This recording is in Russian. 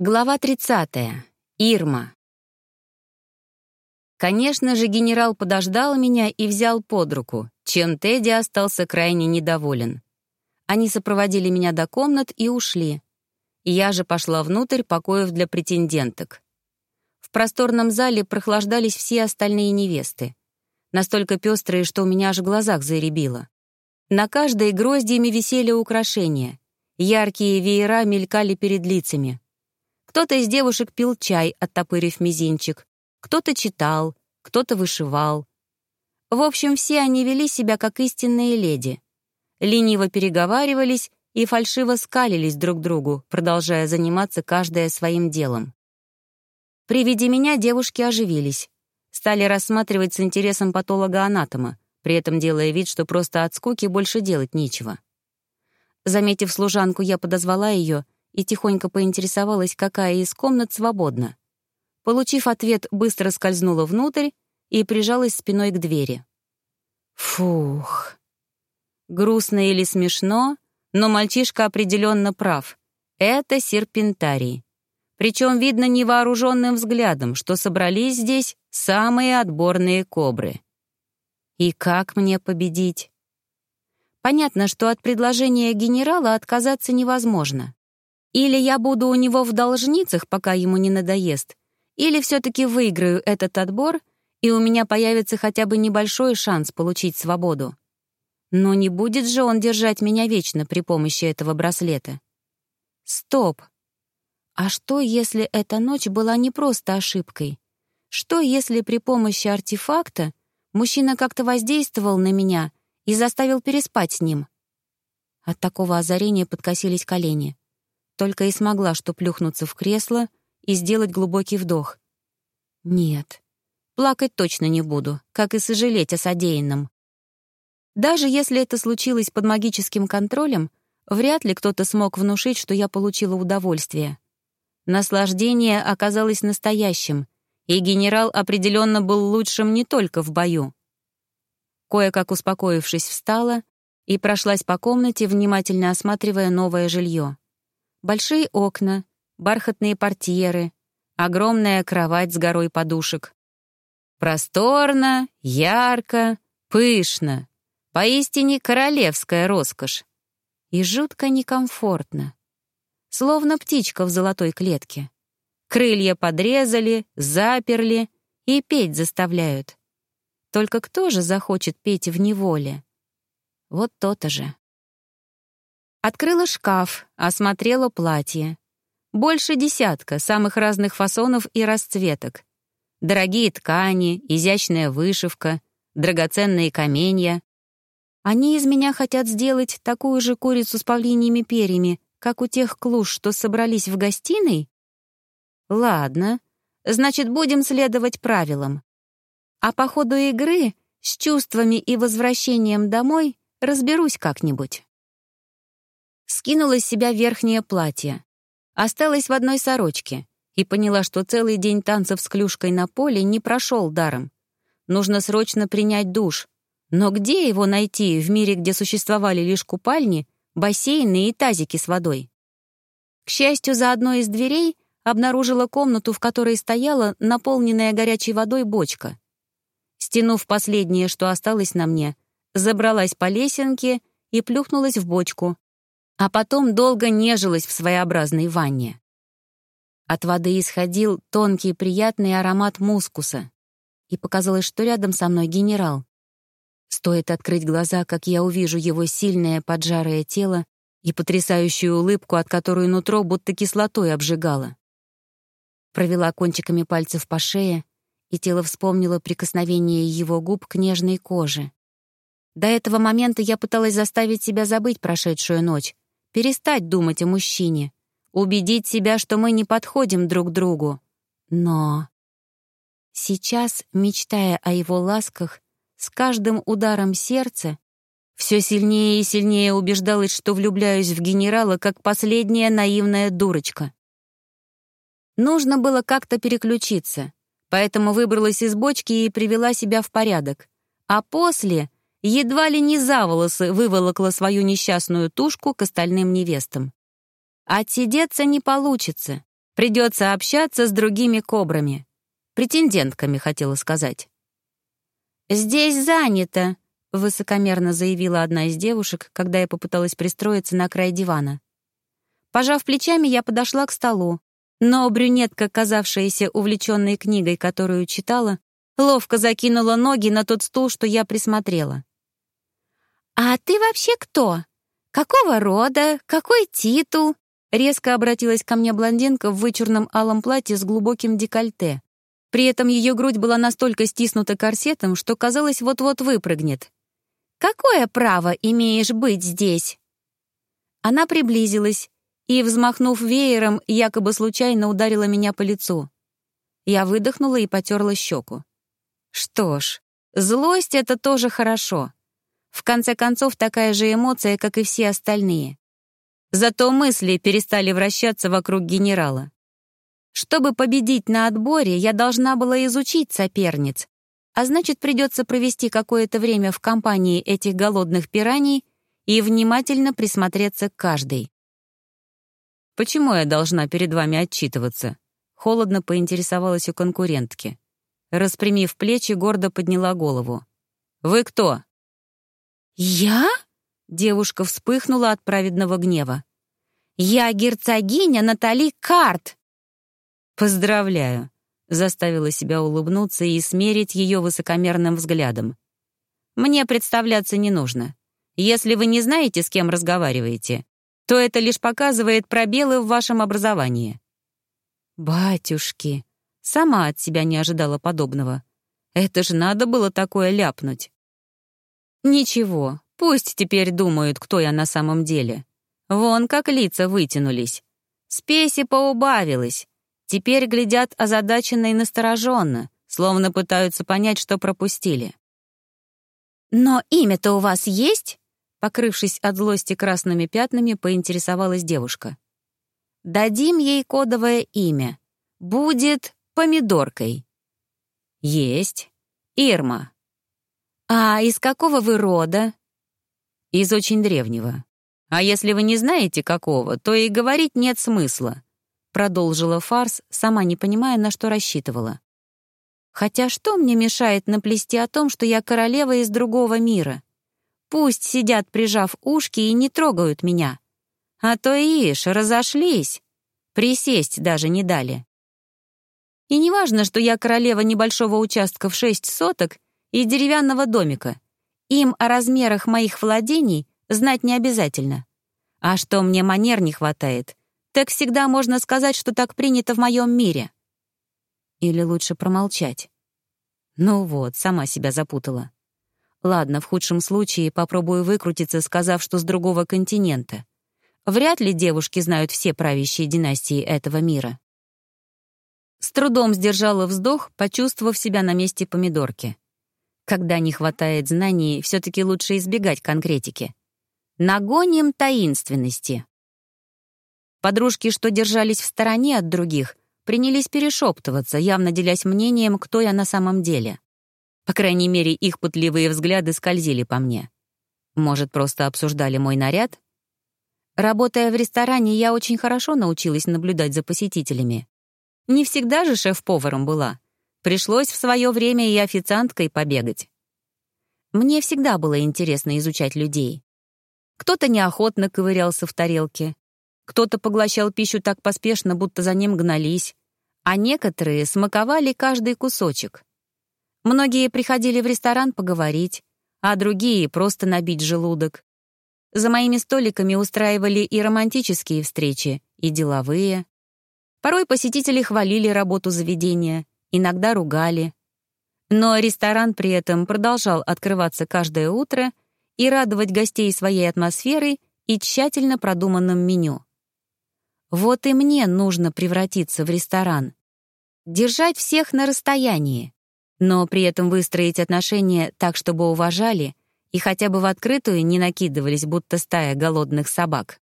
Глава 30. Ирма. Конечно же, генерал подождал меня и взял под руку, чем Тедди остался крайне недоволен. Они сопроводили меня до комнат и ушли. Я же пошла внутрь покоев для претенденток. В просторном зале прохлаждались все остальные невесты. Настолько пестрые, что у меня аж в глазах заребило. На каждой гроздьями висели украшения. Яркие веера мелькали перед лицами — кто-то из девушек пил чай, оттопырив мизинчик, кто-то читал, кто-то вышивал. В общем, все они вели себя как истинные леди. Лениво переговаривались и фальшиво скалились друг другу, продолжая заниматься каждая своим делом. При виде меня девушки оживились. Стали рассматривать с интересом патолога-анатома, при этом делая вид, что просто от скуки больше делать нечего. Заметив служанку, я подозвала ее и тихонько поинтересовалась, какая из комнат свободна. Получив ответ, быстро скользнула внутрь и прижалась спиной к двери. Фух. Грустно или смешно, но мальчишка определенно прав. Это серпентарий. Причем видно невооруженным взглядом, что собрались здесь самые отборные кобры. И как мне победить? Понятно, что от предложения генерала отказаться невозможно. Или я буду у него в должницах, пока ему не надоест, или все-таки выиграю этот отбор, и у меня появится хотя бы небольшой шанс получить свободу. Но не будет же он держать меня вечно при помощи этого браслета. Стоп. А что, если эта ночь была не просто ошибкой? Что, если при помощи артефакта мужчина как-то воздействовал на меня и заставил переспать с ним? От такого озарения подкосились колени. Только и смогла что плюхнуться в кресло и сделать глубокий вдох. Нет, плакать точно не буду, как и сожалеть о содеянном. Даже если это случилось под магическим контролем, вряд ли кто-то смог внушить, что я получила удовольствие. Наслаждение оказалось настоящим, и генерал определенно был лучшим не только в бою. Кое-как успокоившись, встала и прошлась по комнате, внимательно осматривая новое жилье. Большие окна, бархатные портьеры, огромная кровать с горой подушек. Просторно, ярко, пышно. Поистине королевская роскошь. И жутко некомфортно. Словно птичка в золотой клетке. Крылья подрезали, заперли и петь заставляют. Только кто же захочет петь в неволе? Вот то-то же. Открыла шкаф, осмотрела платье. Больше десятка самых разных фасонов и расцветок. Дорогие ткани, изящная вышивка, драгоценные каменья. Они из меня хотят сделать такую же курицу с павлиньими перьями, как у тех клуш, что собрались в гостиной? Ладно, значит, будем следовать правилам. А по ходу игры с чувствами и возвращением домой разберусь как-нибудь. Скинула с себя верхнее платье. Осталась в одной сорочке и поняла, что целый день танцев с клюшкой на поле не прошел даром. Нужно срочно принять душ. Но где его найти в мире, где существовали лишь купальни, бассейны и тазики с водой? К счастью, за одной из дверей обнаружила комнату, в которой стояла наполненная горячей водой бочка. Стянув последнее, что осталось на мне, забралась по лесенке и плюхнулась в бочку, а потом долго нежилась в своеобразной ванне. От воды исходил тонкий приятный аромат мускуса, и показалось, что рядом со мной генерал. Стоит открыть глаза, как я увижу его сильное поджарое тело и потрясающую улыбку, от которой нутро будто кислотой обжигало. Провела кончиками пальцев по шее, и тело вспомнило прикосновение его губ к нежной коже. До этого момента я пыталась заставить себя забыть прошедшую ночь, перестать думать о мужчине, убедить себя, что мы не подходим друг другу. Но сейчас, мечтая о его ласках, с каждым ударом сердца все сильнее и сильнее убеждалась, что влюбляюсь в генерала как последняя наивная дурочка. Нужно было как-то переключиться, поэтому выбралась из бочки и привела себя в порядок. А после едва ли не за волосы выволокла свою несчастную тушку к остальным невестам. Отсидеться не получится. Придется общаться с другими кобрами. Претендентками, хотела сказать. «Здесь занято», — высокомерно заявила одна из девушек, когда я попыталась пристроиться на край дивана. Пожав плечами, я подошла к столу, но брюнетка, казавшаяся увлеченной книгой, которую читала, ловко закинула ноги на тот стул, что я присмотрела. «А ты вообще кто? Какого рода? Какой титул?» Резко обратилась ко мне блондинка в вычурном алом платье с глубоким декольте. При этом ее грудь была настолько стиснута корсетом, что казалось, вот-вот выпрыгнет. «Какое право имеешь быть здесь?» Она приблизилась и, взмахнув веером, якобы случайно ударила меня по лицу. Я выдохнула и потерла щеку. Что ж, злость — это тоже хорошо. В конце концов, такая же эмоция, как и все остальные. Зато мысли перестали вращаться вокруг генерала. Чтобы победить на отборе, я должна была изучить соперниц, а значит, придется провести какое-то время в компании этих голодных пираний и внимательно присмотреться к каждой. «Почему я должна перед вами отчитываться?» Холодно поинтересовалась у конкурентки. Распрямив плечи, гордо подняла голову. «Вы кто?» «Я?» — девушка вспыхнула от праведного гнева. «Я герцогиня Натали Карт!» «Поздравляю!» — заставила себя улыбнуться и смерить ее высокомерным взглядом. «Мне представляться не нужно. Если вы не знаете, с кем разговариваете, то это лишь показывает пробелы в вашем образовании». «Батюшки!» Сама от себя не ожидала подобного. Это же надо было такое ляпнуть. Ничего, пусть теперь думают, кто я на самом деле. Вон как лица вытянулись. Спеси поубавилась. Теперь глядят озадаченно и настороженно, словно пытаются понять, что пропустили. «Но имя-то у вас есть?» Покрывшись от злости красными пятнами, поинтересовалась девушка. «Дадим ей кодовое имя. Будет помидоркой. Есть. Ирма. А из какого вы рода? Из очень древнего. А если вы не знаете какого, то и говорить нет смысла. Продолжила фарс, сама не понимая, на что рассчитывала. Хотя что мне мешает наплести о том, что я королева из другого мира? Пусть сидят, прижав ушки, и не трогают меня. А то, ишь, разошлись. Присесть даже не дали. И не важно, что я королева небольшого участка в шесть соток и деревянного домика. Им о размерах моих владений знать не обязательно. А что мне манер не хватает, так всегда можно сказать, что так принято в моем мире. Или лучше промолчать. Ну вот, сама себя запутала. Ладно, в худшем случае попробую выкрутиться, сказав, что с другого континента. Вряд ли девушки знают все правящие династии этого мира. С трудом сдержала вздох, почувствовав себя на месте помидорки. Когда не хватает знаний, все-таки лучше избегать конкретики. Нагоним таинственности. Подружки, что держались в стороне от других, принялись перешептываться, явно делясь мнением, кто я на самом деле. По крайней мере, их пытливые взгляды скользили по мне. Может, просто обсуждали мой наряд? Работая в ресторане, я очень хорошо научилась наблюдать за посетителями. Не всегда же шеф-поваром была. Пришлось в свое время и официанткой побегать. Мне всегда было интересно изучать людей. Кто-то неохотно ковырялся в тарелке, кто-то поглощал пищу так поспешно, будто за ним гнались, а некоторые смаковали каждый кусочек. Многие приходили в ресторан поговорить, а другие — просто набить желудок. За моими столиками устраивали и романтические встречи, и деловые. Порой посетители хвалили работу заведения, иногда ругали. Но ресторан при этом продолжал открываться каждое утро и радовать гостей своей атмосферой и тщательно продуманным меню. Вот и мне нужно превратиться в ресторан. Держать всех на расстоянии, но при этом выстроить отношения так, чтобы уважали и хотя бы в открытую не накидывались, будто стая голодных собак.